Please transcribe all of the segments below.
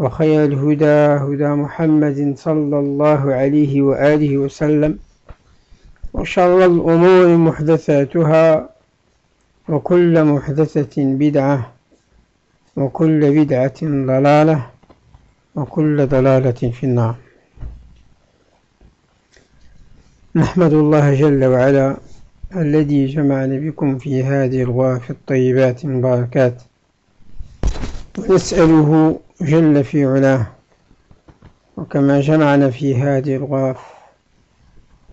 وخير الهدى هدى محمد صلى الله عليه وآله وسلم وشر الأمور محدثاتها وكل محدثة بدعة وكل بدعة ضلالة وكل ضلالة في النار. نحمد الله جل وعلا الذي جمعنا بكم في هذه الغرف الطيبات المباركات ونسأله جل في علاه. وكما جمعنا في هذه الغرف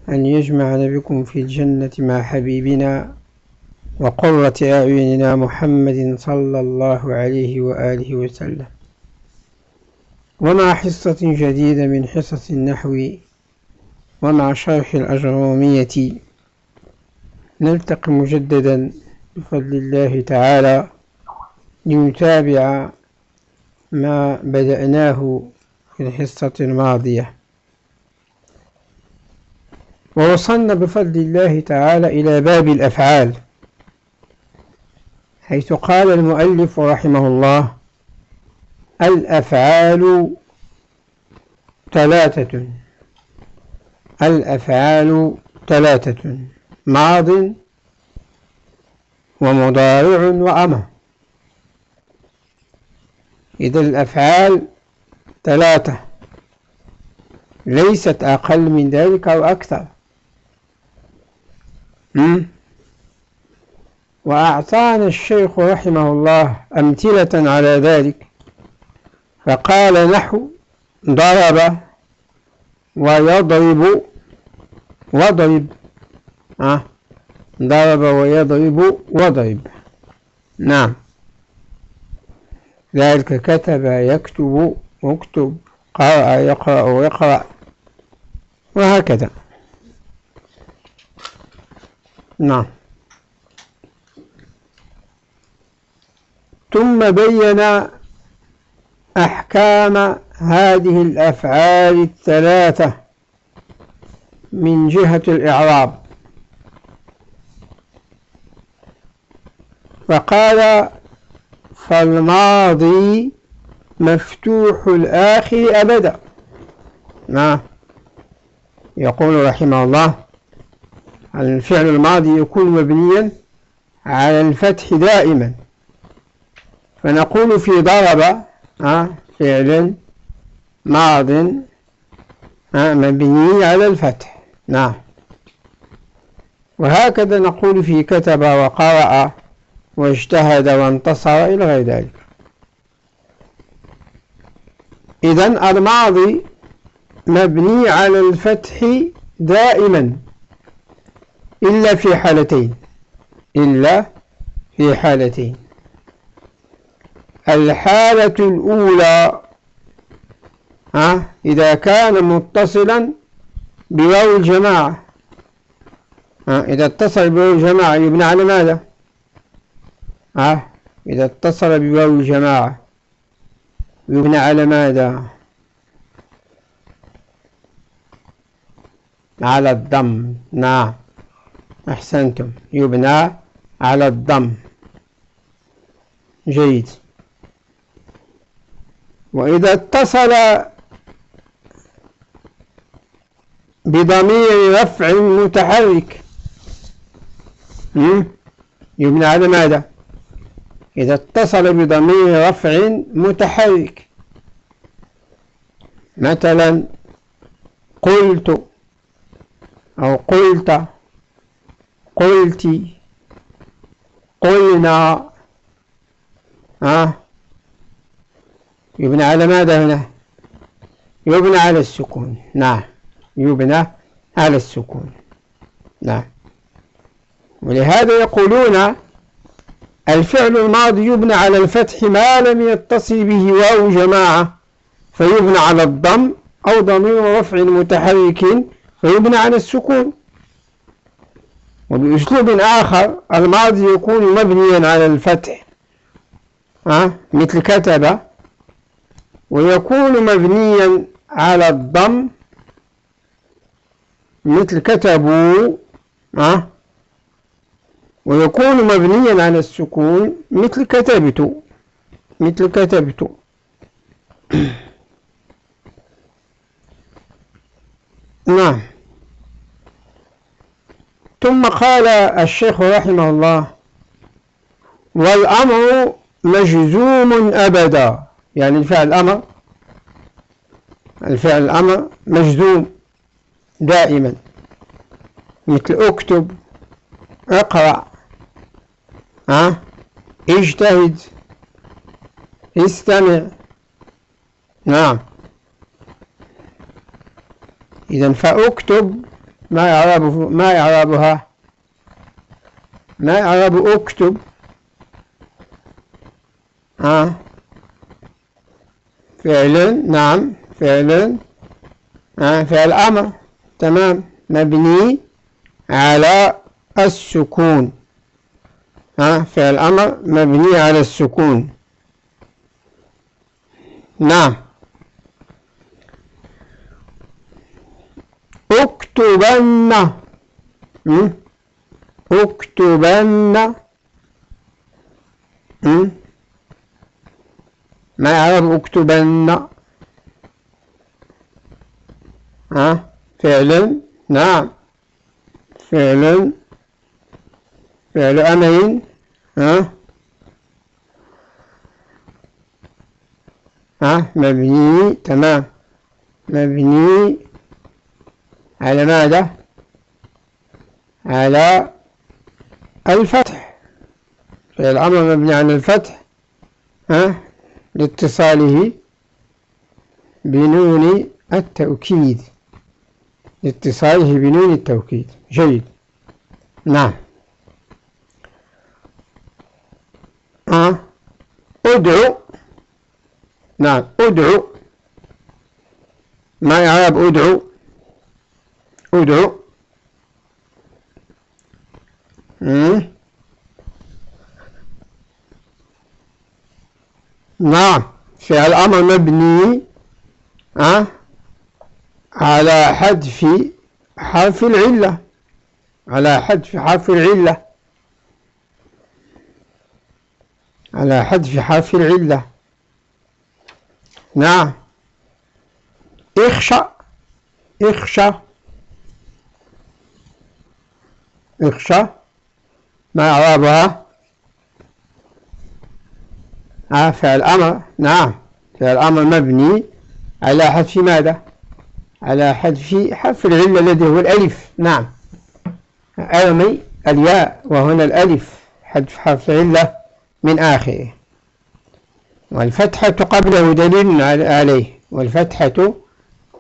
أن يجمعنا بكم في الجنة مع حبيبنا وقرة أعيننا محمد صلى الله عليه وآله وسلم. ومع حصة جديدة من حصص النحو ومع شرح الأجرومية نلتقي مجددا بفضل الله تعالى لنتابع ما بدأناه في الحصة الماضية. ووصلنا بفضل الله تعالى إلى باب الأفعال حيث قال المؤلف رحمه الله الأفعال ثلاثة الأفعال ثلاثة ماض ومضارع وأمر. إذا الأفعال ثلاثة. ليست أقل من ذلك أو أكثر. وأعطانا الشيخ رحمه الله أمثلة على ذلك. فقال نحو ضرب ويضرب وضرب. أه. ضرب ويضرب وضرب. نعم. ذلك كتب يكتب اكتب قرأ يقرأ ويقرأ. وهكذا. نعم. ثم بين أحكام هذه الأفعال الثلاثة من جهة الإعراب. فقال فالماضي مفتوح الآخر أبدا. نعم يقول رحمه الله الفعل الماضي يكون مبنيا على الفتح دائما. فنقول في ضرب فعل ماض مبني على الفتح. نعم. وهكذا نقول في كتب وقرأ واجتهد وانتصر إلى غير ذلك. إذا الماضي مبني على الفتح دائما إلا في حالتين إلا في حالتين. الحالة الأولى ها إذا كان متصلا بواو الجماعة ها إذا اتصل بواو الجماعة يبنى على ماذا؟ ها؟ إذا اتصل بواو الجماعة. يبنى على ماذا؟ على الضم نعم. أحسنتم. يبنى على الضم جيد. وإذا اتصل بضمير رفع متحرك يبنى على ماذا؟ إذا اتصل بضمير رفع متحرك. مثلا قلت أو قلت قلت قلنا ها؟ يبنى على ماذا هنا؟ يبنى على السكون. نعم يبنى على السكون. نعم. ولهذا يقولون الفعل الماضي يبنى على الفتح ما لم يتصل به واو جماعة فيبنى على الضم أو ضمير رفع متحرك فيبنى على السكون وبأسلوب آخر الماضي يكون مبنيا على الفتح أه؟ مثل كتب ويكون مبنيا على الضم مثل كتبوا أه؟ ويكون مبنيا على السكون مثل كتبت مثل كتبت نعم. ثم قال الشيخ رحمه الله والأمر مجزوم أبدا. يعني الفعل الأمر الفعل الأمر مجزوم دائما. مثل اكتب اقرأ. ها؟ اجتهد. استمع. نعم. إذا فأكتب ما يعرب ما يعربها. ما يعرب أكتب. ها؟ فعل نعم فعل. ها؟ فعل أمر. تمام. مبني على السكون. فعل أمر مبني على السكون. نعم. اكتبن. اكتبن. ما يعرف اكتبن؟ ها فعل. نعم. فعل. فعل أمر ها؟ ها؟ مبني تمام. مبني على ماذا؟ على الفتح. الأمر مبني على الفتح ها؟ لاتصاله بنون التوكيد. لاتصاله بنون التوكيد. جيد. نعم. ادعو. نعم ادعو. ما يعرب ادعو. ادعو. نعم فعل أمر مبني أه؟ على حذف حرف العلة. على حذف حرف العلة. على حذف حرف العلة. نعم. اخشى اخشى. اخشى. ما إعرابها؟ آه فعل أمر. نعم. فعل أمر مبني على حذف ماذا؟ على حذف حرف العلة الذي هو الألف. نعم. أرمي الياء وهنا الألف. حذف حرف العلة. من آخره. والفتحة قبله دليل عليه. والفتحة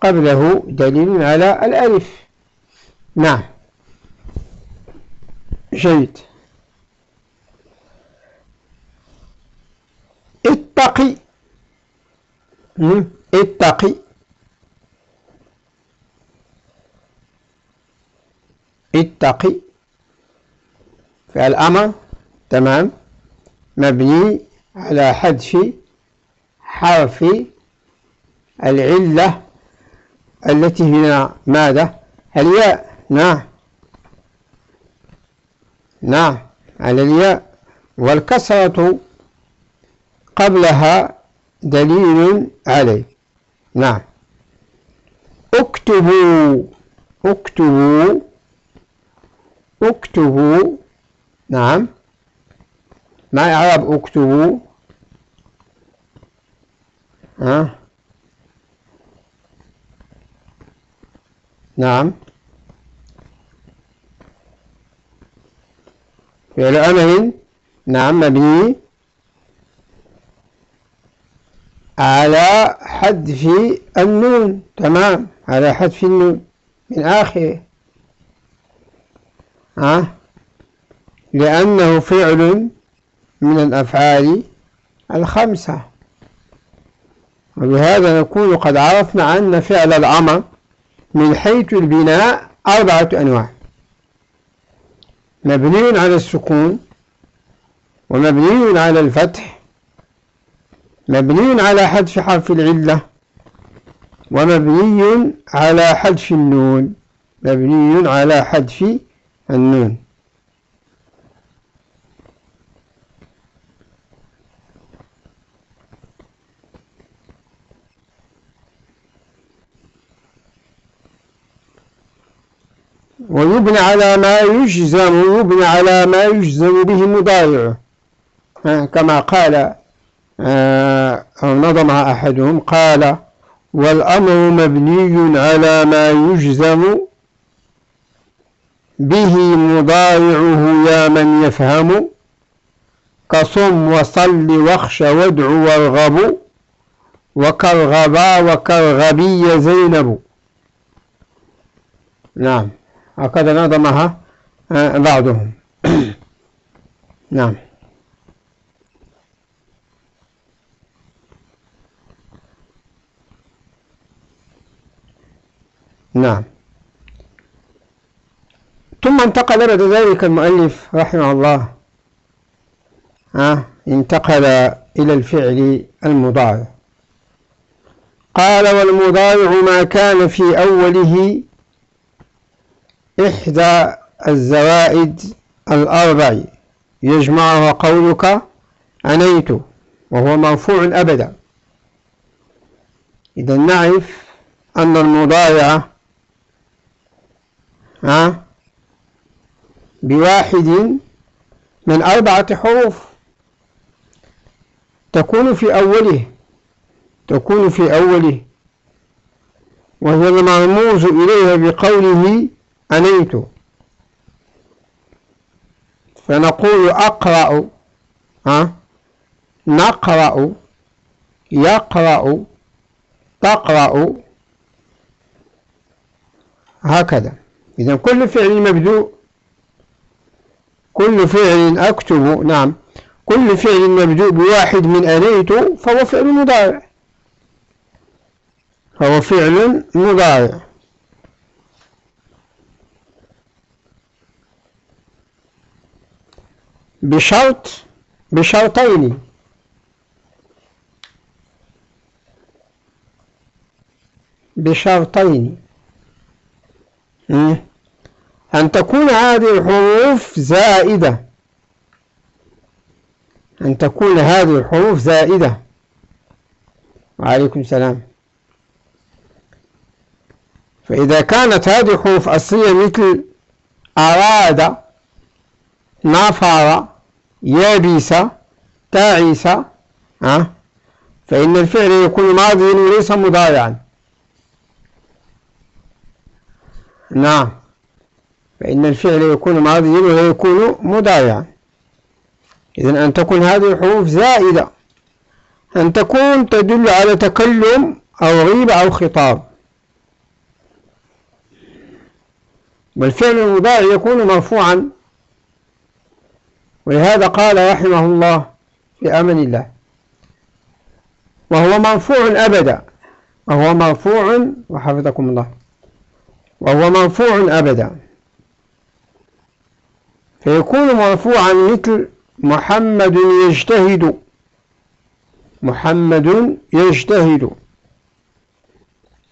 قبله دليل على الألف. نعم. جيد. اتقي. اتقي. اتقي. فالأمر تمام. مبني على حذف حرف العلة التي هنا ماذا؟ الياء. نعم. نعم. على الياء. والكسرة قبلها دليل عليه. نعم. اكتبوا. اكتبوا. اكتبوا. نعم. ما إعراب اكتبوا ها نعم فعل أمر نعم مبني على حذف النون تمام على حذف النون من آخره ها لأنه فعل من الأفعال الخمسة. ولهذا نكون قد عرفنا أن فعل الأمر من حيث البناء أربعة أنواع. مبني على السكون ومبني على الفتح مبني على حذف حرف العلة ومبني على حذف النون مبني على حذف النون. ويبنى على ما يجزم يبنى على ما يجزم به مضارعه كما قال آه، أو أحدهم قال والأمر مبني على ما يجزم به مضارعه يا من يفهم. كصم وصل واخش وادع وارغب. وكالغبا وكالغبي زينب. نعم. هكذا نظمها آه، بعضهم. نعم. نعم. ثم انتقل بعد ذلك المؤلف رحمه الله آه انتقل إلى الفعل المضارع. قال والمضارع ما كان في أوله إحدى الزوائد الأربع. يجمعها قولك أنيت وهو مرفوع أبدا. إذا نعرف أن المضارع بواحد من أربعة حروف. تكون في أوله تكون في أوله وهي المرموز إليها بقوله أنيت. فنقول أقرأ ها؟ نقرأ يقرأ تقرأ. هكذا. إذا كل فعل مبدوء. كل فعل أكتب. نعم. كل فعل مبدوء بواحد من أنيت فهو فعل مضارع. فهو فعل مضارع. بشرط بشرطين بشرطين أن تكون هذه الحروف زائدة. أن تكون هذه الحروف زائدة. وعليكم السلام. فإذا كانت هذه الحروف أصلية مثل أراد نافر يابس تعيس أه؟ فإن الفعل يكون ماضيا وليس مضارعا. نعم. فإن الفعل يكون ماضيا ويكون مضارعا. إذن أن تكون هذه الحروف زائدة. أن تكون تدل على تكلم أو غيبة أو خطاب. والفعل المضارع يكون مرفوعا. ولهذا قال رحمه الله في أمن الله وهو مرفوع أبدا وهو مرفوع وحفظكم الله وهو مرفوع أبدا فيكون مرفوعا مثل محمد يجتهد محمد يجتهد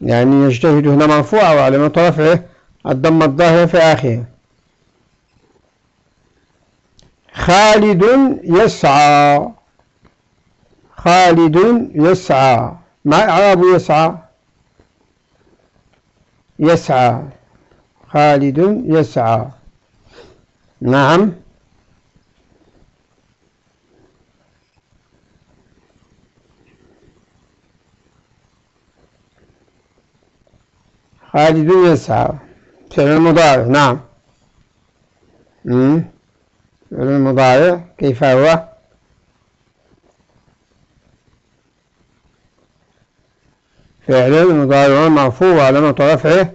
يعني يجتهد هنا مرفوع وعلامة رفعه الضمة الظاهرة في آخره. خالد يسعى. خالد يسعى. ما إعراب يسعى؟ يسعى. خالد يسعى. نعم. خالد يسعى. فعل المضارع. نعم. فعل المضارع كيف هو؟ فعل مضارع مرفوع علامة رفعه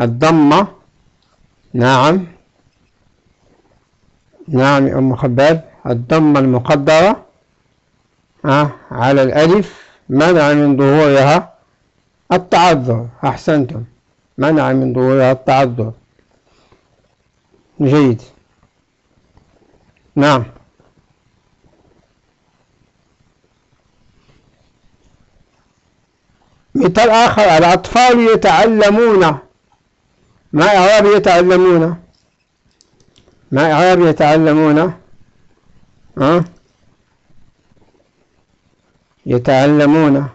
الضمة. نعم. نعم يا أم خباب. الضمة المقدرة. آه على الألف. منع من ظهورها التعذر. أحسنتم. منع من ظهورها التعذر. جيد. نعم. مثال آخر الأطفال يتعلمون. ما إعراب يتعلمون؟ ما إعراب يتعلمون؟ ها؟ يتعلمون.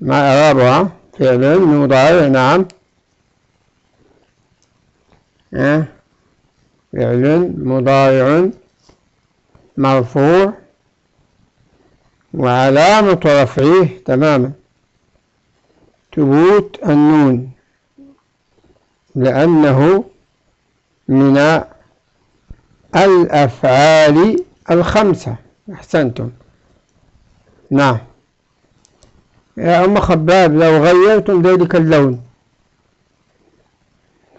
ما إعرابها؟ فعل مضارع نعم. فعل مضارع مرفوع وعلامة رفعه تماما. ثبوت النون لأنه من الأفعال الخمسة. أحسنتم. نعم. يا أم خباب لو غيرتم ذلك اللون.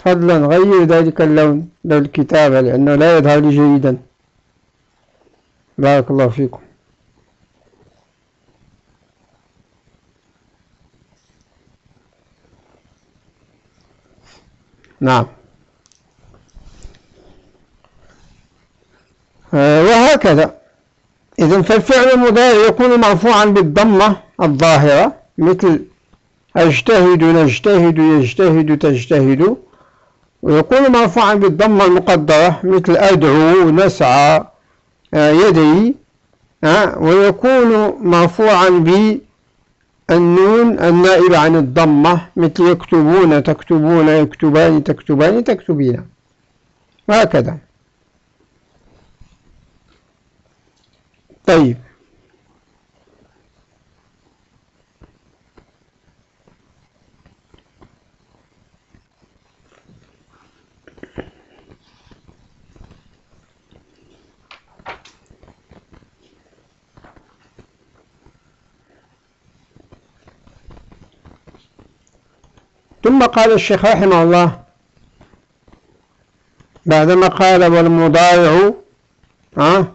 فضلا غير ذلك اللون لو الكتابة لأنه لا يظهر لي جيدا. بارك الله فيكم. نعم. آه، وهكذا. إذا فالفعل المضارع يكون مرفوعا بالضمة الظاهرة مثل أجتهد نجتهد يجتهد تجتهد. ويكون مرفوعا بالضمة المقدرة مثل أدعو نسعى آه، يدي آه، ويكون مرفوعا بالنون النائب عن الضمة مثل يكتبون تكتبون يكتبان تكتبان تكتبين. وهكذا. طيب. ثم قال الشيخ رحمه الله بعدما قال والمضارع ها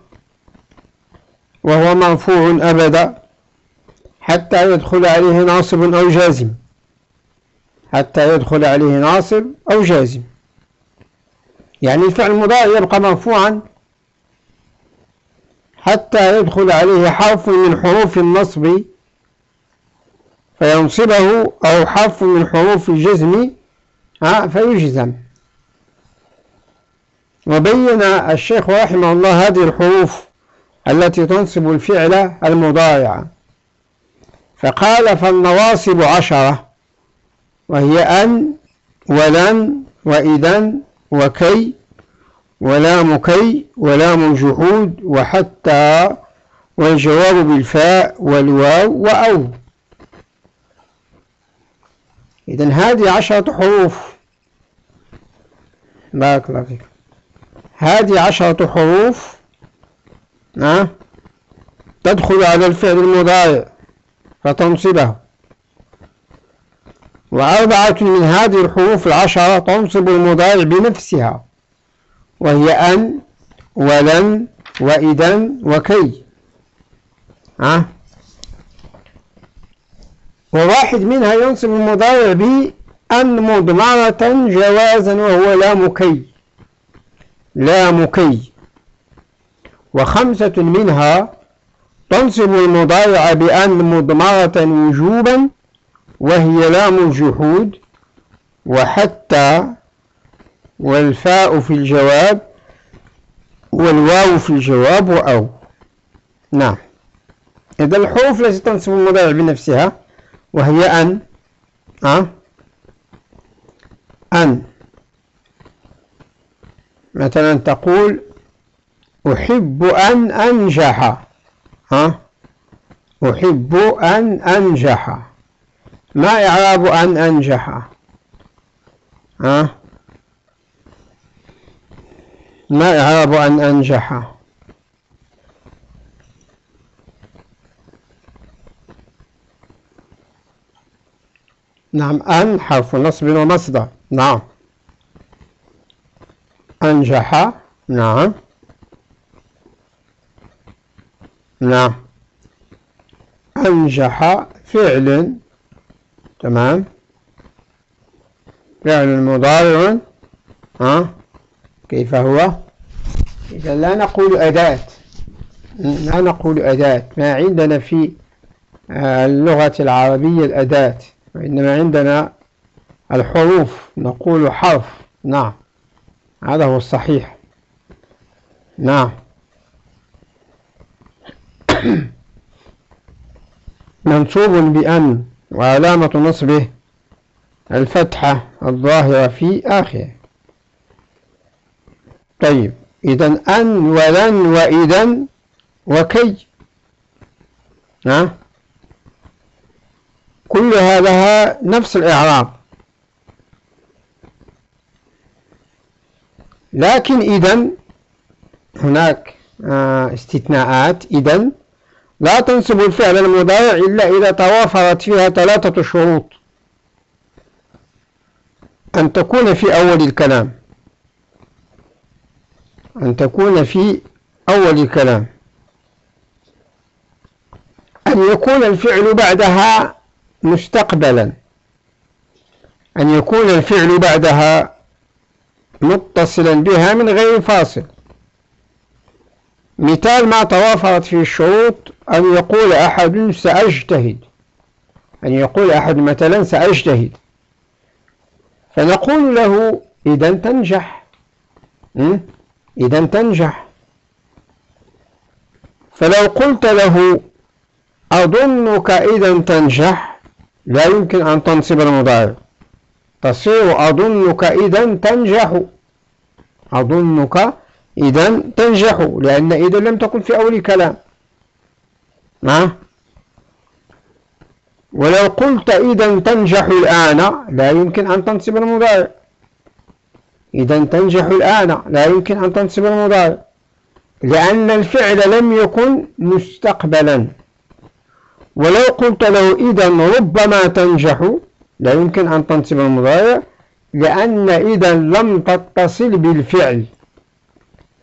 وهو مرفوع أبدا حتى يدخل عليه ناصب أو جازم. حتى يدخل عليه ناصب أو جازم. يعني الفعل المضارع يبقى مرفوعا حتى يدخل عليه حرف من حروف النصب فينصبه أو حرف من حروف الجزم فيجزم. وبين الشيخ رحمه الله هذه الحروف التي تنصب الفعل المضارع. فقال فالنواصب عشرة وهي أن ولن وإذا وكي ولام كي ولام جحود وحتى والجواب بالفاء والواو وأو. إذا هذه عشرة حروف. بارك الله فيك. هذه عشرة حروف نعم تدخل على الفعل المضارع فتنصبه وأربعة من هذه الحروف العشرة تنصب المضارع بنفسها وهي أن ولن وإذا وكي. ها؟ وواحد منها ينصب المضارع بأن مضمرة جوازا وهو لا مكي. لا مكي. وخمسة منها تنصب المضارع بأن مضمرة وجوبا وهي لام الجحود وحتى والفاء في الجواب والواو في الجواب وأو. نعم. إذا الحروف التي تنصب المضارع بنفسها وهي أن أه؟ أن مثلا تقول أحب أن أنجح ها أحب أن أنجح ما إعراب أن أنجح ها ما إعراب أن أنجح نعم أن حرف نصب ومصدر نعم. أنجح. نعم. نعم. أنجح فعل. تمام. فعل مضارع. ها؟ كيف هو؟ إذا لا نقول أداة. لا نقول أداة. ما عندنا في اللغة العربية الأداة. وإنما عندنا الحروف نقول حرف نعم. هذا هو الصحيح. نعم. منصوب بأن وعلامة نصبه الفتحة الظاهرة في آخره. طيب إذا أن ولن وإذا وكي. ها كل هذا نفس الإعراب. لكن إذا هناك آه، استثناءات. إذا لا تنصب الفعل المضارع إلا إذا توافرت فيها ثلاثة شروط. أن تكون في أول الكلام. أن تكون في أول الكلام. أن يكون الفعل بعدها مستقبلا. أن يكون الفعل بعدها متصلا بها من غير فاصل. مثال ما توافرت فيه الشروط أن يقول أحد سأجتهد. أن يقول أحد مثلا سأجتهد. فنقول له إذا تنجح. إذا تنجح. فلو قلت له أظنك إذا تنجح لا يمكن أن تنصب المضارع. تصير أظنك إذا تنجح. أظنك إذا تنجح لأن إذا لم تكن في أول كلام ما ولو قلت إذا تنجح الآن لا يمكن أن تنصب المضارع. إذا تنجح الآن لا يمكن أن تنصب المضارع. لأن الفعل لم يكن مستقبلا. ولو قلت له إذا ربما تنجح لا يمكن أن تنصب المضارع لأن إذا لم تتصل بالفعل.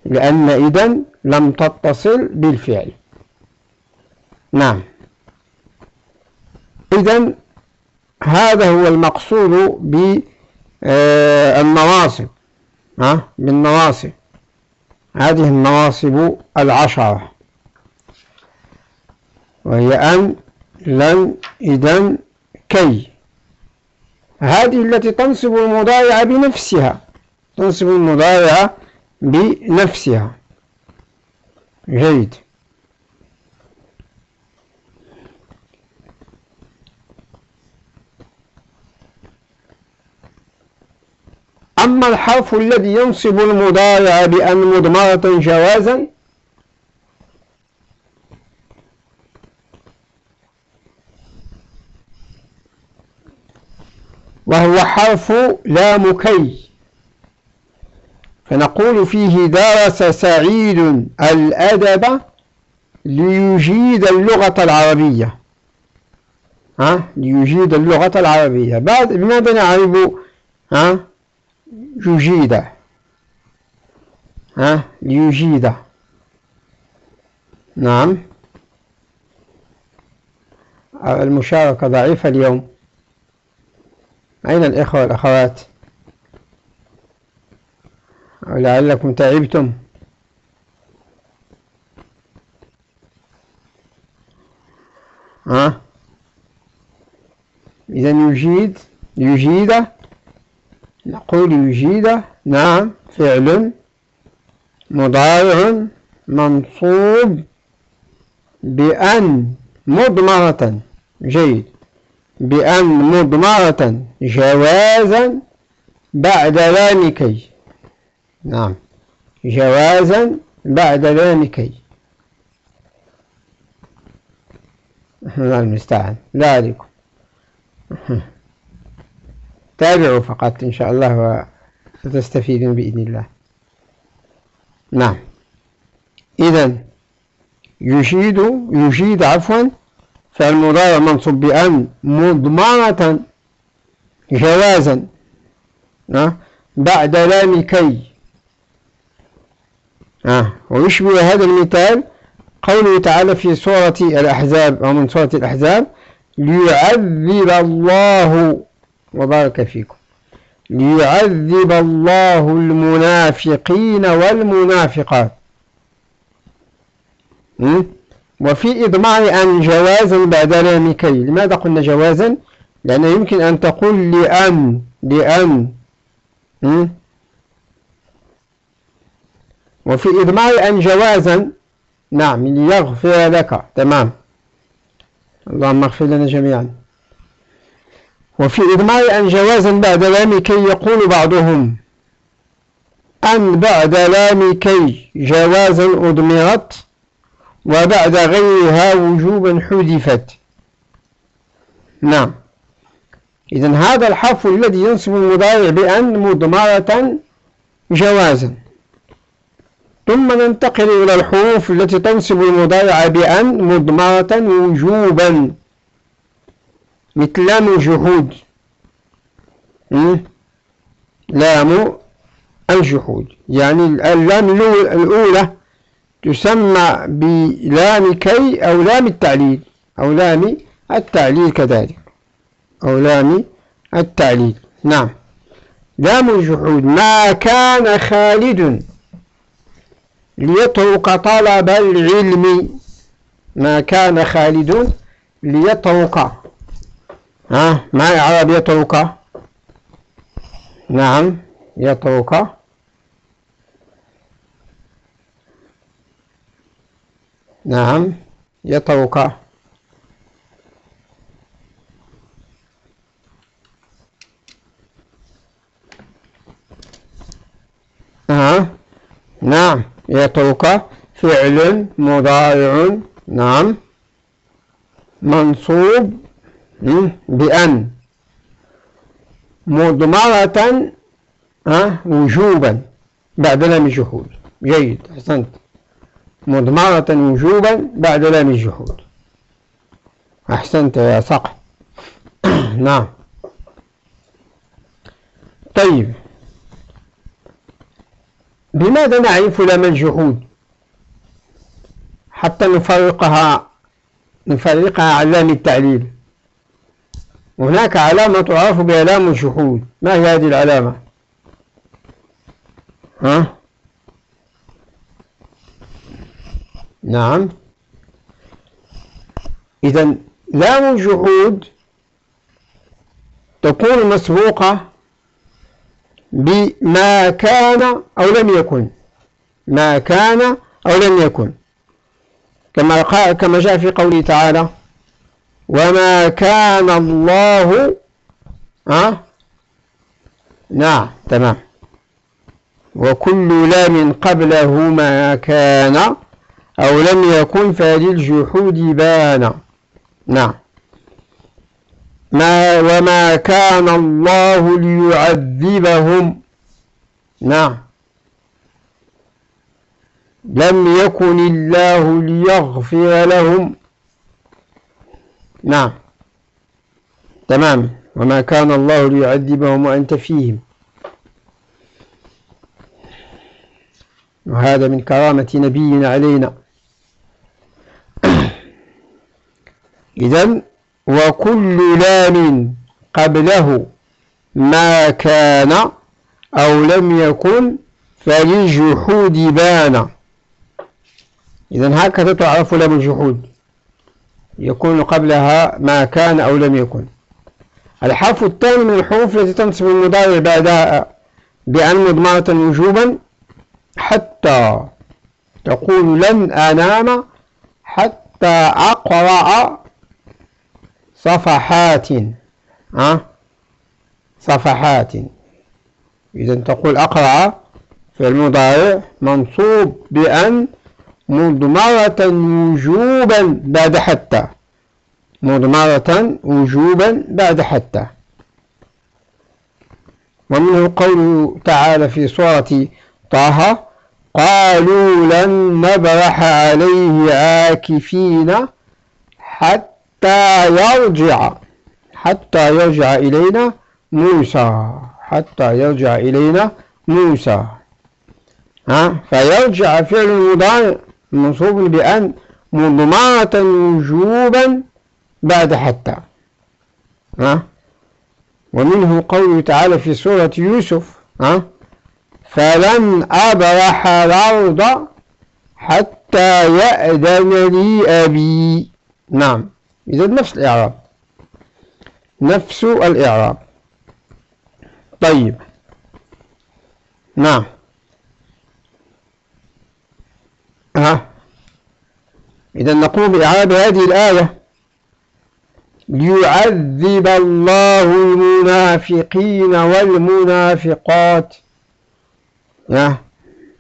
لأن إذا لم تتصل بالفعل. نعم. إذا هذا هو المقصود بالنواصب ها؟ بالنواصب. هذه النواصب العشرة. وهي أن لن إذا كي؟ هذه التي تنصب المضارع بنفسها. تنصب المضارع بنفسها. جيد. أما الحرف الذي ينصب المضارع بأن مضمرة جوازا وهو حرف لام كي. فنقول فيه درس سعيد الأدب ليجيد اللغة العربية. ها؟ ليجيد اللغة العربية. بعد بماذا نعرف ها؟ يجيد. ها؟ ليجيد. نعم. المشاركة ضعيفة اليوم. أين الإخوة والأخوات؟ لعلكم تعبتم؟ ها؟ إذا يجيد يجيد؟ نقول يجيد. نعم فعل. مضارع. منصوب بأن مضمرة. جيد. بأن مضمرة جوازا بعد كي نعم. جوازا بعد كي الله المستعان عليكم تابعوا فقط إن شاء الله وستستفيدون بإذن الله. نعم. إذا يشيد يشيد عفوا. فالمضارع منصوب بأن مضمرة جوازا بعد لام كي آه. ويشبه هذا المثال قوله تعالى في سورة الأحزاب أو من سورة الأحزاب ليعذب الله وبارك فيكم ليعذب الله المنافقين والمنافقات وفي إضمار أن جوازا بعد لام كي لماذا قلنا جوازا؟ لأن يمكن أن تقول لأن لأن. وفي إضمار أن جوازا نعم ليغفر لك. تمام. اللهم اغفر لنا جميعا. وفي إضمار أن جوازا بعد لام كي يقول بعضهم أن بعد لام كي جوازا أضمرت وبعد غيرها وجوبا حذفت. نعم. إذا هذا الحرف الذي ينصب المضارع بأن مضمرة جوازا. ثم ننتقل إلى الحروف التي تنصب المضارع بأن مضمرة وجوبا. مثل لام الجحود. لام الجحود. يعني اللام الأولى تسمى بلام كي أو لام التعليل أو لام التعليل كذلك أو لام التعليل. نعم. لام الجحود. ما كان خالد ليترك طلب العلم. ما كان خالد ليترك ها؟ ما إعراب يترك نعم يترك نعم يترك آه. نعم يترك فعل مضارع. نعم منصوب بأن. مضمرة. وجوبا. بعد لم جهود جيد أحسنت. مضمرة وجوبا بعد لام الجحود. أحسنت يا صقر نعم. طيب. بماذا نعرف لام الجحود؟ حتى نفرقها نفرقها عن لام التعليل. هناك علامة تعرف بها لام الجحود. ما هي هذه العلامة؟ ها؟ نعم. إذا لام الجحود تكون مسبوقة بما كان أو لم يكن ما كان أو لم يكن. كما كما جاء في قوله تعالى وما كان الله أه؟ نعم تمام. وكل لام قبله ما كان أو لم يكن فللجحود بان نعم. ما وما كان الله ليعذبهم. نعم. لم يكن الله ليغفر لهم. نعم. تمام. وما كان الله ليعذبهم وأنت فيهم. وهذا من كرامة نبينا علينا. إذا وكل لام قبله ما كان أو لم يكن فللجحود بان إذا هكذا تعرف لام الجحود. يكون قبلها ما كان أو لم يكن. الحرف الثاني من الحروف التي تنصب المضارع بعدها بأن مضمرة وجوبا حتى تقول لن أنام حتى أقرأ صفحات. أه؟ صفحات. إذا تقول أقرأ في المضارع منصوب بأن مضمرة وجوبا بعد حتى. مضمرة وجوبا بعد حتى. ومنه قوله تعالى في سورة طه قالوا لن نبرح عليه عاكفين حتى يرجع حتى يرجع إلينا موسى حتى يرجع إلينا موسى. ها؟ فيرجع فعل المضارع منصوب بأن مضمرة وجوبا بعد حتى. ها؟ ومنه قوله تعالى في سورة يوسف ها؟ فلن أبرح الأرض حتى يأذن لي أبي. نعم. إذا نفس الإعراب. نفس الإعراب. طيب. نعم. ها إذا نقوم بإعراب هذه الآية. ليعذب الله المنافقين والمنافقات.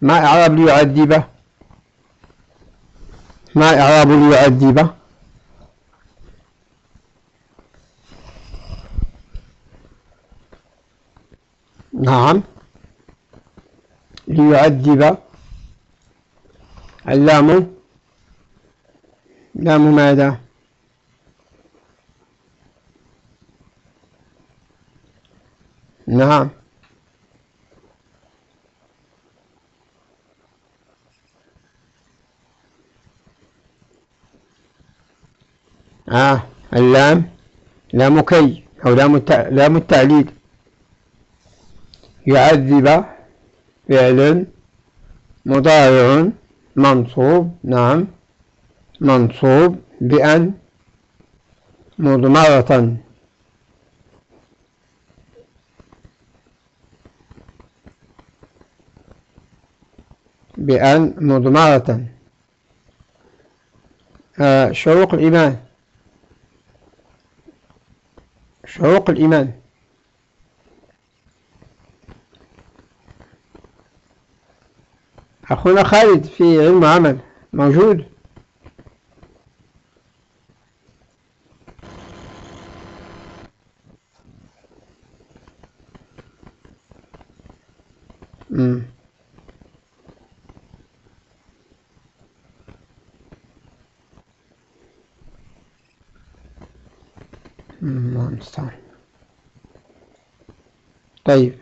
ما إعراب ليعذبه؟ ما إعراب ليعذبه؟ نعم. ليعذب اللام. لام ماذا؟ نعم. آه اللام. لام كي أو لام التعليل. يعذب فعل مضارع منصوب نعم منصوب بأن مضمرة. بأن مضمرة. آه شروق الإيمان. شروق الإيمان. أخونا خالد في علم عمل موجود. امم الله المستعان طيب.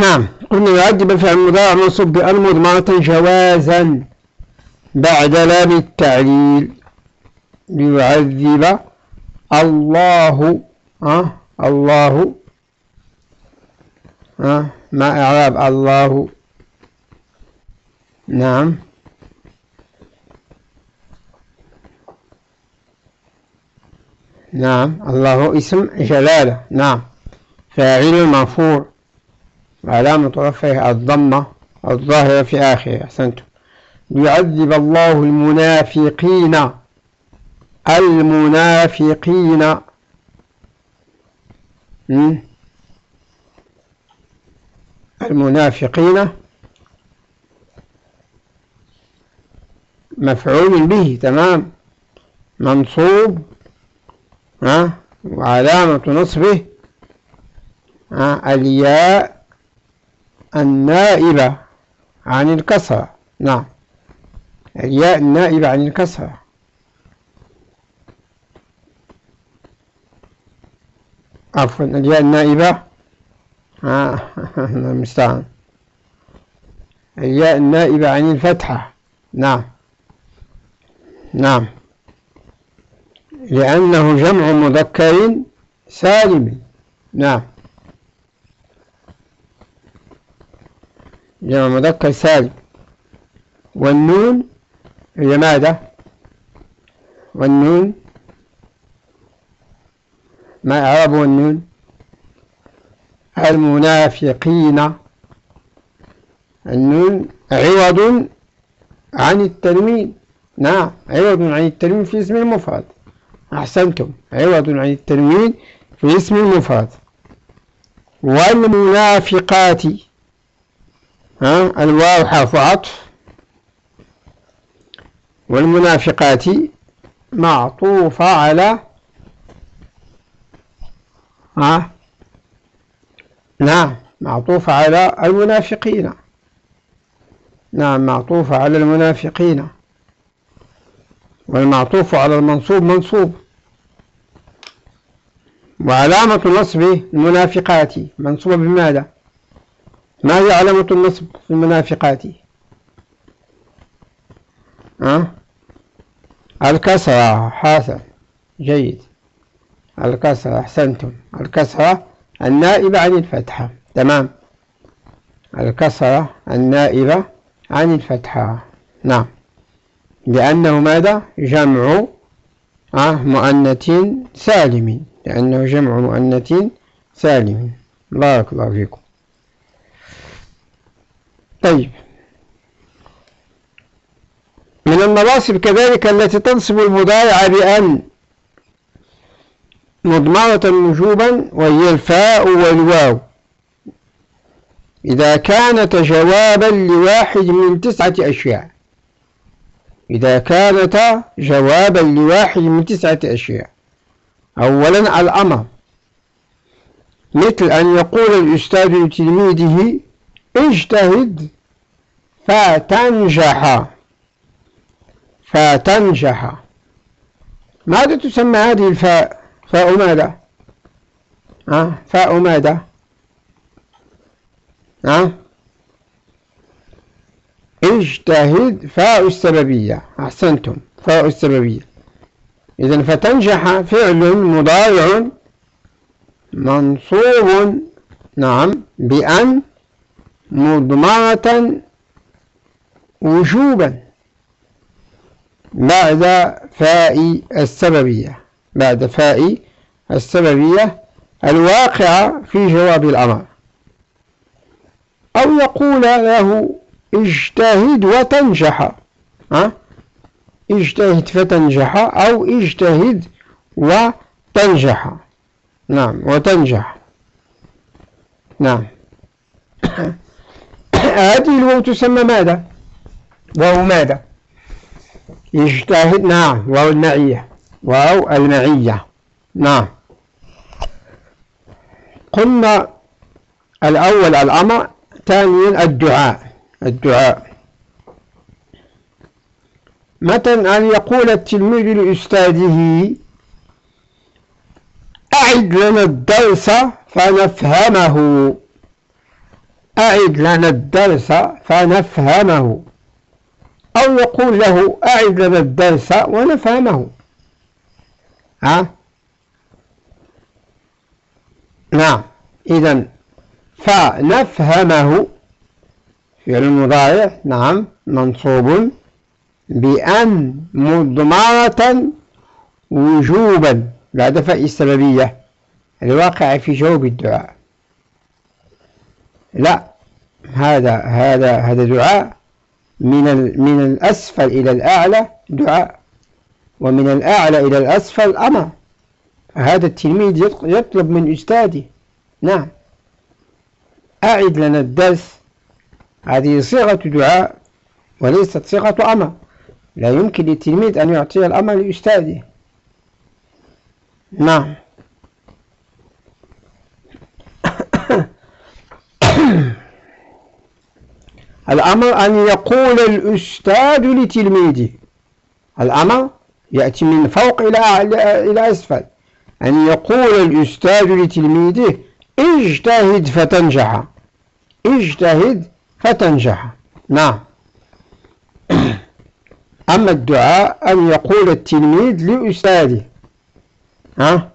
نعم. قلنا يعد الفعل المضارع منصوب بأن مضمرة جوازا بعد لام التعليل ليعذب الله أه الله أه ما إعراب الله. نعم. نعم. الله اسم جلالة. نعم. فاعل مرفوع وعلامة رفعه الضمة الظاهرة في آخره أحسنتم. ليعذب الله المنافقين المنافقين. المنافقين. مفعول به تمام. منصوب ها وعلامة نصبه الياء النائبة عن الكسرة. نعم. الياء النائبة عن الكسرة. عفوا الياء النائبة. آه المستعان الياء النائبة عن الفتحة. نعم. نعم. لأنه جمع مذكر سالم. نعم. جمع مذكر سالم والنون هي ماذا؟ والنون ما إعراب النون المنافقين. النون عوض عن التنوين. نعم عوض عن التنوين في اسم المفرد. أحسنتم عوض عن التنوين في اسم المفرد. والمنافقات. ها؟ الواو حرف عطف والمنافقات معطوفة على ها؟ نعم معطوفة على المنافقين. نعم معطوفة على المنافقين. والمعطوف على المنصوب منصوب. وعلامة النصب المنافقات منصوبة بماذا؟ ما هي علامة النصب في المنافقات؟ أه؟ الكسرة حسن جيد. الكسرة أحسنتم. الكسرة النائبة عن الفتحة. تمام. الكسرة النائبة عن الفتحة. نعم. لأنه ماذا؟ جمع آه مؤنث سالم لأنه جمع مؤنث سالم بارك الله فيكم. طيب. من النواصب كذلك التي تنصب المضارع بأن مضمرة وجوبا وهي الفاء والواو. إذا كانت جوابا لواحد من تسعة أشياء. إذا كانت جوابا لواحد من تسعة أشياء. أولا الأمر. مثل أن يقول الأستاذ لتلميذه اجتهد فتنجح. فتنجح. ماذا تسمى هذه الفاء فاء ماذا أه؟ فاء ماذا أه؟ اجتهد فاء السببية أحسنتم. فاء السببية إذا فتنجح فعل مضارع منصوب نعم بأن مضمرة وجوبا بعد فاء السببية. بعد فاء السببية الواقعة في جواب الأمر. أو يقول له اجتهد وتنجح. ها؟ اجتهد فتنجح أو اجتهد وتنجح. نعم وتنجح. نعم. هذه الواو تسمى ماذا؟ واو ماذا؟ اجتهد نعم واو المعية. واو المعية. نعم. قلنا الأول الأمر ثانيا الدعاء. الدعاء. مثلا أن يقول التلميذ لأستاذه أعد لنا الدرس فنفهمه. أعد لنا الدرس فنفهمه. أو يقول له أعد لنا الدرس ونفهمه. ها؟ نعم. إذا فنفهمه. فعل المضارع نعم منصوب بأن مضمرة وجوبا بعد فاء السببية الواقع في جواب الدعاء. لا. هذا هذا هذا دعاء من من الأسفل إلى الأعلى دعاء ومن الأعلى إلى الأسفل أمر. هذا التلميذ يطلب من أستاذه نعم أعد لنا الدرس. هذه صيغة دعاء وليست صيغة أمر. لا يمكن للتلميذ أن يعطي الأمر لأستاذه. نعم. الأمر أن يقول الأستاذ لتلميذه. الأمر يأتي من فوق إلى إلى أسفل. أن يقول الأستاذ لتلميذه اجتهد فتنجح. اجتهد فتنجح. نعم. أما الدعاء أن يقول التلميذ لأستاذه. ها؟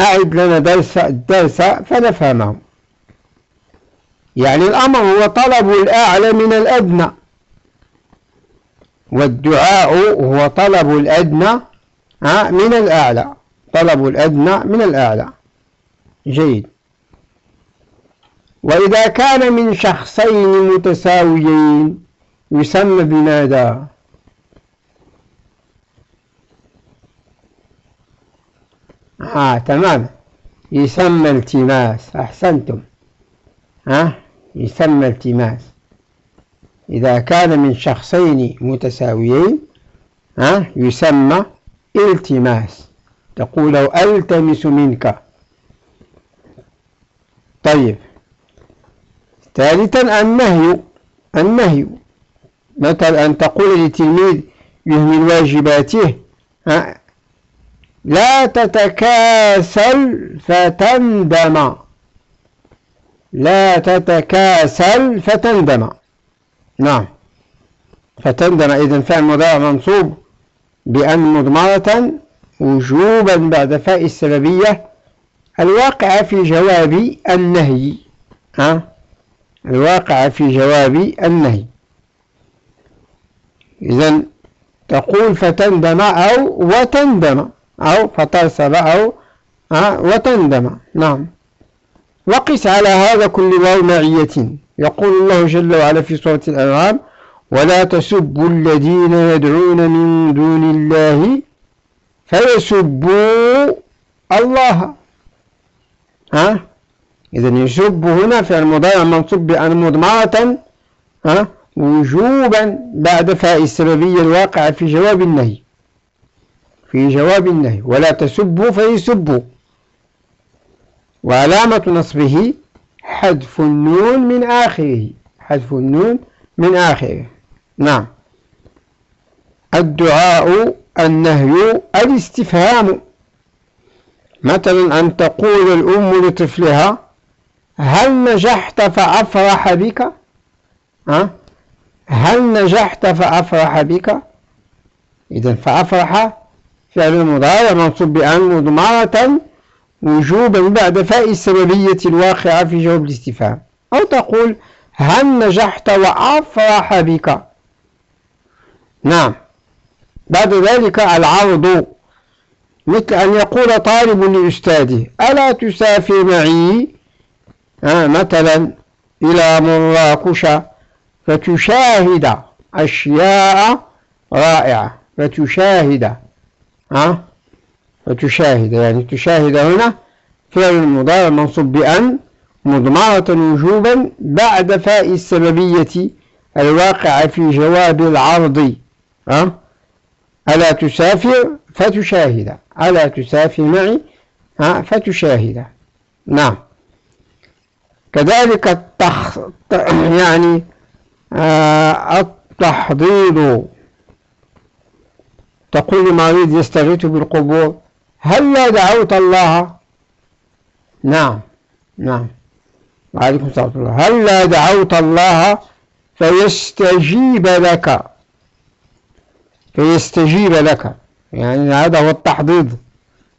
أعد لنا درس الدرس فنفهمه. يعني الأمر هو طلب الأعلى من الأدنى. والدعاء هو طلب الأدنى من الأعلى. طلب الأدنى من الأعلى. جيد. وإذا كان من شخصين متساويين يسمى بماذا؟ آه تمام. يسمى التماس. أحسنتم. ها؟ يسمى التماس. إذا كان من شخصين متساويين ها؟ يسمى التماس. تقول ألتمس منك. طيب. ثالثا النهي. النهي. مثلا أن تقول لتلميذ يهمل واجباته لا تتكاسل فتندم. لا تتكاسل فتندم. نعم. فتندم. إذن فعل مضارع منصوب بأن مضمرة وجوبا بعد فاء السببية الواقع في جواب النهي. ها؟ الواقع في جواب النهي. إذا تقول فتندم أو وتندم أو فترسل أو وتندم. نعم. وقس على هذا كل واو معية. يقول الله جل وعلا في سورة الأنعام ولا تسبوا الذين يدعون من دون الله فيسبوا الله. ها؟ إذا يسب هنا في المضارع منصوب بأن مضمرة ها؟ وجوبا بعد فاء السببية الواقعة في جواب النهي. في جواب النهي ولا تسبوا فيسبوا. وعلامة نصبه حذف النون من آخره. حذف النون من آخره. نعم. الدعاء النهي الاستفهام. مثلا أن تقول الأم لطفلها هل نجحت فأفرح بك؟ ها؟ هل نجحت فأفرح بك؟ إذا فأفرح فعل مضارع منصوب بأن مضمرة وجوبا بعد فاء السببية الواقعة في جواب الاستفهام. أو تقول هل نجحت وأفرح بك. نعم. بعد ذلك العرض مثل أن يقول طالب لأستاذه ألا تسافر معي؟ آه مثلا إلى مراكش فتشاهد أشياء رائعة. فتشاهد. ها فتشاهد يعني تشاهد هنا فعل المضارع منصوب بأن مضمرة وجوبا بعد فاء السببية الواقعة في جواب العرض. ها؟ ألا تسافر؟ فتشاهد. ألا تسافر معي؟ ها؟ فتشاهد. نعم. كذلك التخ... يعني آه التحضير. تقول مريض يستغيث بالقبور؟ هل لا دعوت الله؟ نعم نعم. وعليكم السلام الله. هل لا دعوت الله؟ فيستجيب لك. فيستجيب لك. يعني هذا هو التحضيض.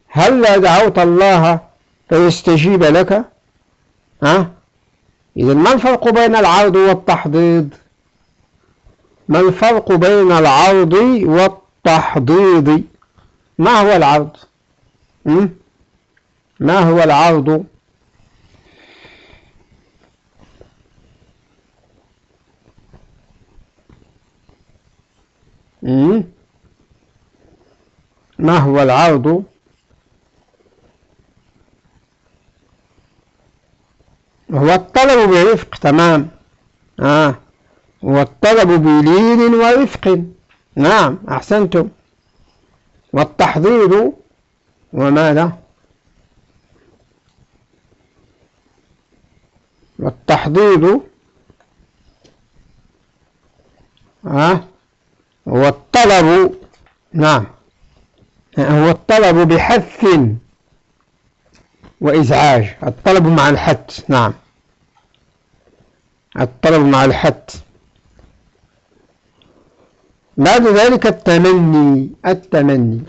هل لا دعوت الله؟ فيستجيب لك. ها؟ إذا ما الفرق بين العرض والتحضيض؟ ما الفرق بين العرض والتحضيض؟ ما هو العرض؟ ما هو العرض؟ ما هو العرض؟ هو الطلب برفق تمام. آه. هو الطلب بلين ورفق. نعم أحسنتم. والتحضير وماذا والتحضير آه هو الطلب نعم هو الطلب بحث وإزعاج الطلب مع الحث نعم. الطلب مع الحث. بعد ذلك التمني التمني.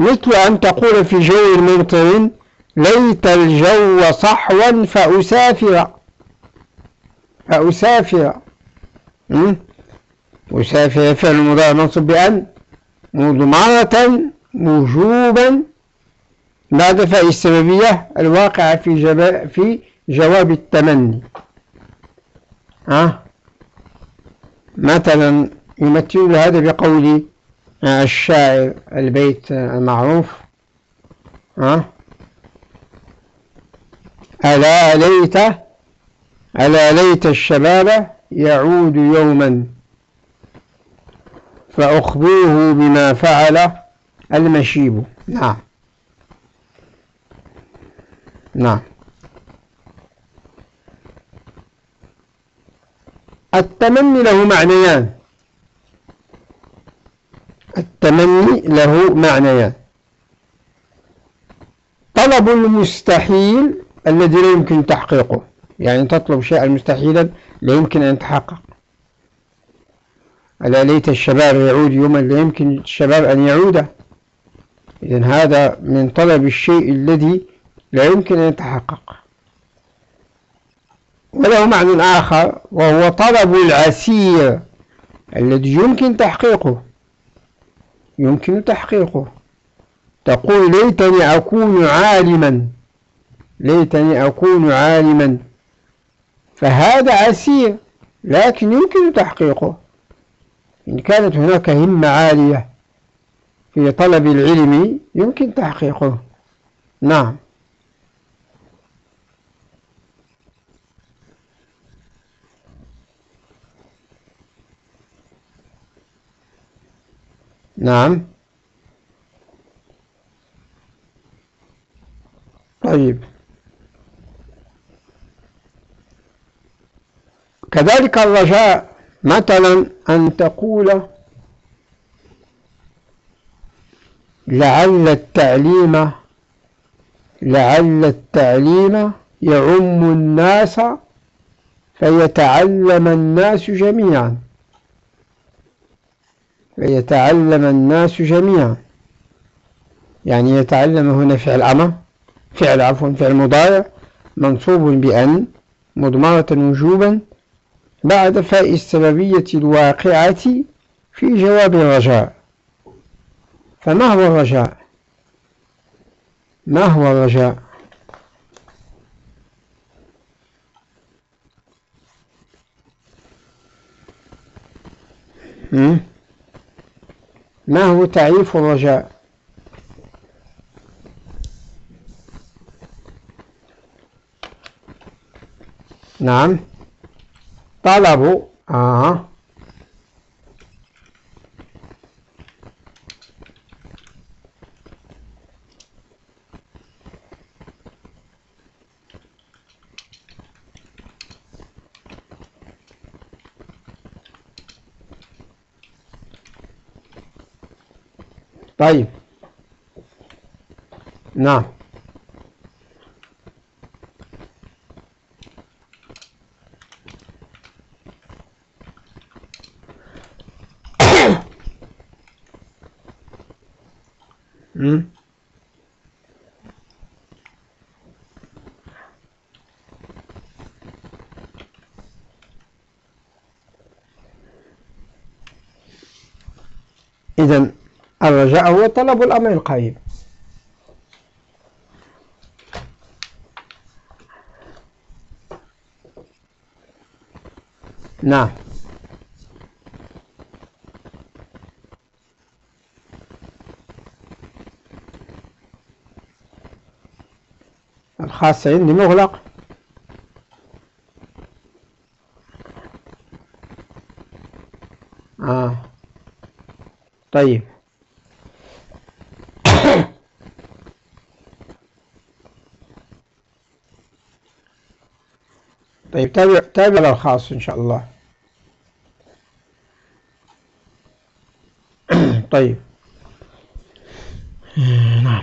مثل أن تقول في جو ممطر ليت الجو صحوا فأسافر. فأسافر. أسافر فعل مضارع منصوب بأن مضمرة وجوبا بعد فاء السببية الواقعة في, جب... في جواب التمني. ها؟ مثلا يمثل هذا بقول الشاعر البيت المعروف. ها؟ ألا ليت ألا ليت الشباب يعود يوما فأخبره بما فعل المشيب. نعم. نعم. التمني له معنيان. التمني له معنيان. طلب المستحيل الذي لا يمكن تحقيقه. يعني تطلب شيئا مستحيلا لا يمكن أن يتحقق. ألا ليت الشباب يعود يوما لا يمكن الشباب أن يعود. إذن هذا من طلب الشيء الذي لا يمكن أن يتحقق. وله معنى آخر وهو طلب العسير الذي يمكن تحقيقه. يمكن تحقيقه. تقول ليتني أكون عالما. ليتني أكون عالما. فهذا عسير لكن يمكن تحقيقه. إن كانت هناك همة عالية في طلب العلم يمكن تحقيقه. نعم. نعم. طيب. كذلك الرجاء مثلا أن تقول لعل التعليم لعل التعليم يعم الناس فيتعلم الناس جميعا. فيتعلم الناس جميعا. يعني يتعلم هنا فعل أمر فعل عفوا فعل مضارع منصوب بأن مضمرة وجوبا بعد فاء السببية الواقعة في جواب الرجاء. فما هو الرجاء؟ ما هو الرجاء؟ ما هو تعريف الرجاء؟ نعم. طلب. آه. طيب. نعم. إذن الرجاء هو طلب الأمر القريب نعم. الخاص عندي مغلق آه. طيب. طيب تابع تابع الخاص إن شاء الله. طيب. نعم.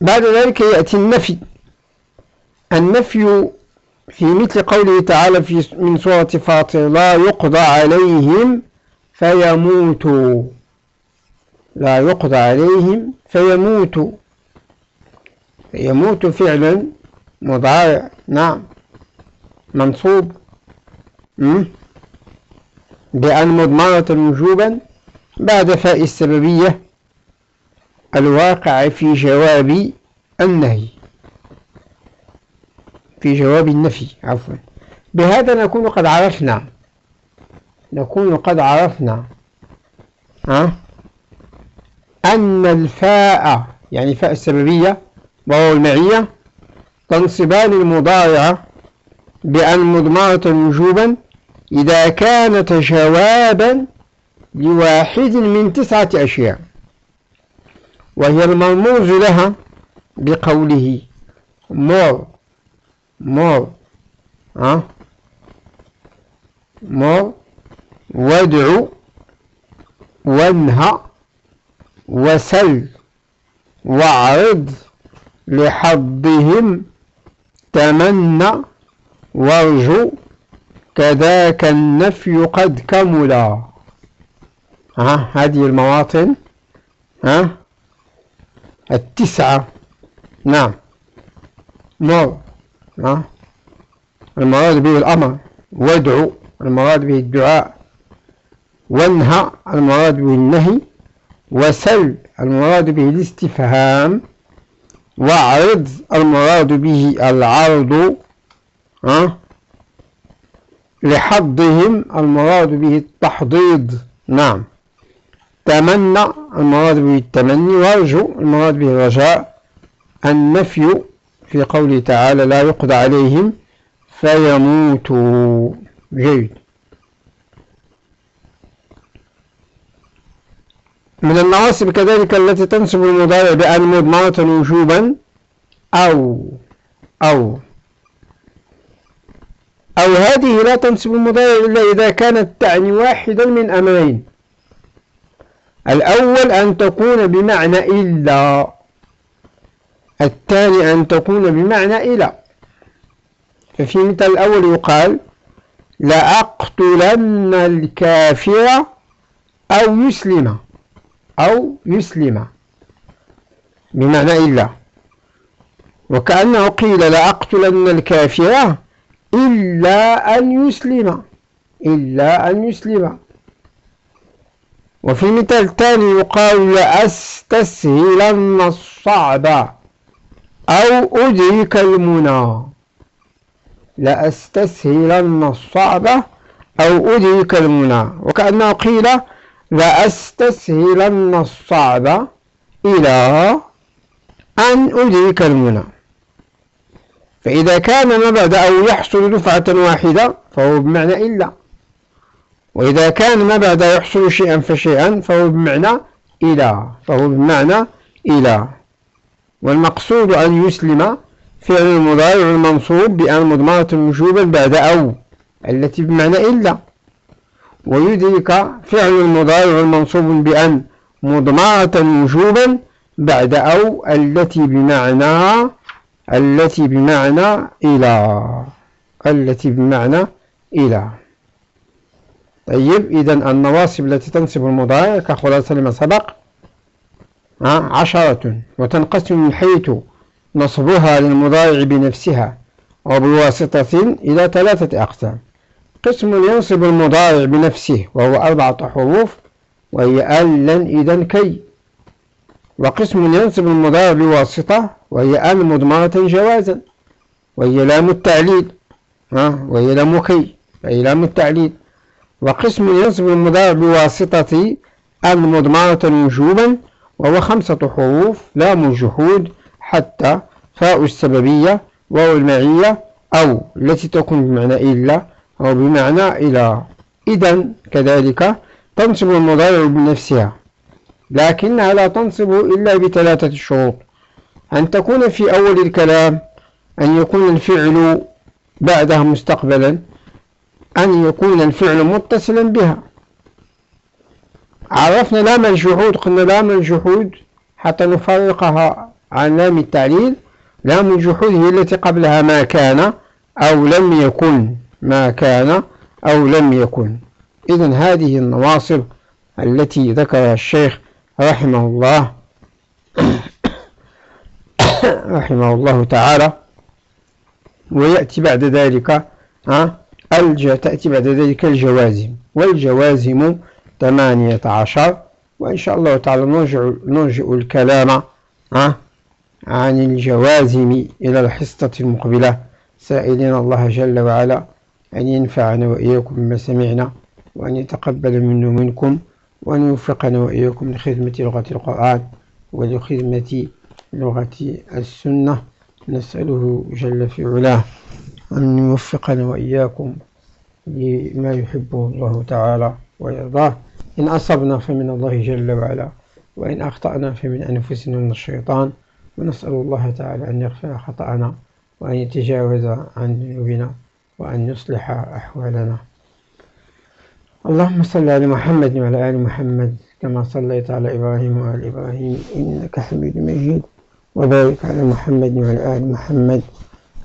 بعد ذلك يأتي النفي. النفي في مثل قوله تعالى في من سورة فاطر لا يقضى عليهم فيموتوا. لا يقضى عليهم فيموتوا. فيموت فعلا. مضارع. نعم. منصوب. بأن مضمرة وجوبا بعد فاء السببية الواقع في جواب النهي. في جواب النفي عفوا. بهذا نكون قد عرفنا. نكون قد عرفنا. ها؟ أن الفاء يعني فاء السببية وهو المعية تنصبان المضارع بأن مضمرة وجوبا إذا كانت جوابا لواحد من تسعة أشياء وهي المرموز لها بقوله مر مر ها؟ مر وادع وانهى وسل واعرض لحظهم تمنى وارجو كذاك النفي قد كملا. ها هذه المواطن ها؟ التسعة. نعم. مر ها؟ المراد به الأمر. وادعو. المراد به الدعاء. وانهى. المراد به النهي. وسل. المراد به الاستفهام. واعرض المراد به العرض ها؟ لحظهم المراد به التحضيض. نعم. تمنى المراد به التمني وارجو المراد به الرجاء النفي في قوله تعالى لا يقضى عليهم فيموتوا جيد. من النواصب كذلك التي تنصب المضارع بأن مضمرة وجوبا أو أو أو هذه لا تنصب المضارع إلا إذا كانت تعني واحدا من أمرين. الأول أن تكون بمعنى إلا. الثاني أن تكون بمعنى إلى. ففي مثل الأول يقال لأقتلن الكافر أو يسلم أو يسلم. بمعنى إلا. وكأنه قيل لأقتلن الكافر إلا أن يسلم. إلا أن يسلم. وفي مثال ثاني يقال لأستسهلن الصعب أو أدرك المنى. لأستسهلن الصعب أو أدرك المنى. وكأنه قيل لأستسهلن الصعب إلى أن أدرك المنى. فإذا كان ما أو يحصل دفعة واحدة فهو بمعنى إلا. وإذا كان ما يحصل شيئا فشيئا فهو بمعنى إلى. فهو بمعنى إلى. والمقصود أن يسلم فعل المضارع المنصوب بأن مضمرة وجوبا بعد أو التي بمعنى إلا. ويدرك فعل المضارع المنصوب بأن مضمرة وجوبا بعد أو التي بمعنى التي بمعنى إلى. التي بمعنى إلى. طيب إذا النواصب التي تنصب المضارع كخلاصة لما سبق عشرة وتنقسم من حيث نصبها للمضارع بنفسها وبواسطة إلى ثلاثة أقسام. قسم ينصب المضارع بنفسه وهو أربعة حروف وهي ألا إذا كي. وقسم ينصب المضارع بواسطة وهي أن مضمرة جوازا وهي لام التعليل وهي لام كي أي لام التعليل. وقسم ينصب المضارع بواسطة أن مضمرة وجوبا وهو خمسة حروف لام الجحود حتى فاء السببية واو المعية أو التي تكون بمعنى إلا أو بمعنى إلى. إذا كذلك تنصب المضارع بنفسها لكنها لا تنصب إلا بثلاثة شروط. أن تكون في أول الكلام أن يكون الفعل بعدها مستقبلا أن يكون الفعل متصلا بها. عرفنا لام الجحود قلنا لام الجحود حتى نفرقها عن لام التعليل. لام الجحود هي التي قبلها ما كان أو لم يكن. ما كان أو لم يكن. إذا هذه النواصب التي ذكرها الشيخ رحمه الله رحمه الله تعالى ويأتي بعد ذلك الج تأتي بعد ذلك الجوازم. والجوازم ثمانية عشر وإن شاء الله تعالى نرجع, نرجع الكلام عن الجوازم إلى الحصة المقبلة. سائلين الله جل وعلا أن ينفعنا وإياكم بما سمعنا وأن يتقبل منه منكم وأن يوفقنا وإياكم لخدمة لغة القرآن ولخدمة لغة السنة. نسأله جل في علاه أن يوفقنا وإياكم لما يحبه الله تعالى ويرضاه. إن أصبنا فمن الله جل وعلا وإن أخطأنا فمن أنفسنا من الشيطان. ونسأل الله تعالى أن يغفر خطأنا وأن يتجاوز عن ذنوبنا وأن يصلح أحوالنا. اللهم صل على محمد وعلى آل محمد كما صليت على إبراهيم وعلى إبراهيم إنك حميد مجيد. وبارك على محمد وعلى آل محمد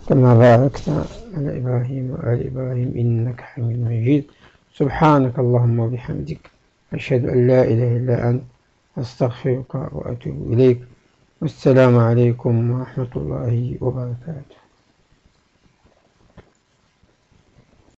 كما باركت على إبراهيم وآل إبراهيم إنك حميد مجيد. سبحانك اللهم وبحمدك أشهد أن لا إله إلا أنت أستغفرك وأتوب إليك. والسلام عليكم ورحمة الله وبركاته.